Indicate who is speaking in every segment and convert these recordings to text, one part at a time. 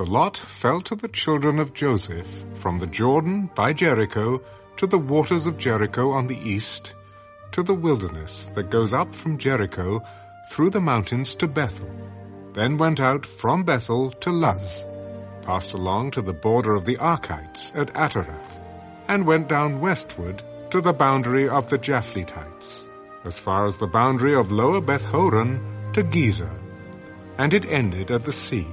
Speaker 1: The lot fell to the children of Joseph from the Jordan by Jericho to the waters of Jericho on the east, to the wilderness that goes up from Jericho through the mountains to Bethel, then went out from Bethel to Luz, passed along to the border of the Archites at Ataroth, and went down westward to the boundary of the Japhletites, as far as the boundary of Lower Beth Horon to Gezer, and it ended at the sea.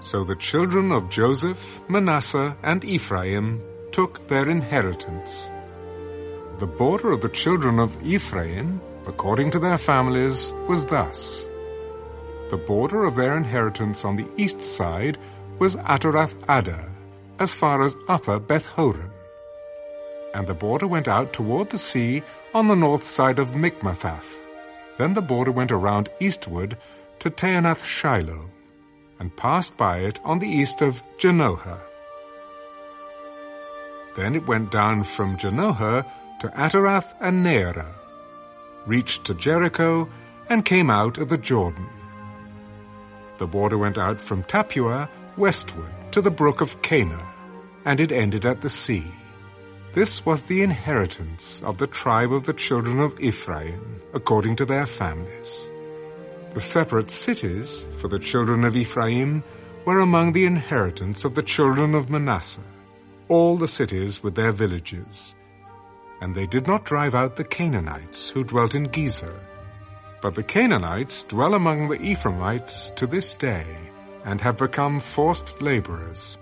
Speaker 1: So the children of Joseph, Manasseh, and Ephraim took their inheritance. The border of the children of Ephraim, according to their families, was thus. The border of their inheritance on the east side was Ataroth Addar, as far as Upper Beth Horon. And the border went out toward the sea on the north side of Michmethath. Then the border went around eastward to Taanath Shiloh, and passed by it on the east of Janohah. Then it went down from Janohah to Ataroth and Naarah, reached to Jericho, and came out of the Jordan. The border went out from Tappuah westward to the brook of Kanah, and it ended at the sea. This was the inheritance of the tribe of the children of Ephraim, according to their families. The separate cities for the children of Ephraim were among the inheritance of the children of Manasseh, all the cities with their villages. And they did not drive out the Canaanites who dwelt in Gezer. But the Canaanites dwell among the Ephraimites to this day, and have become forced laborers.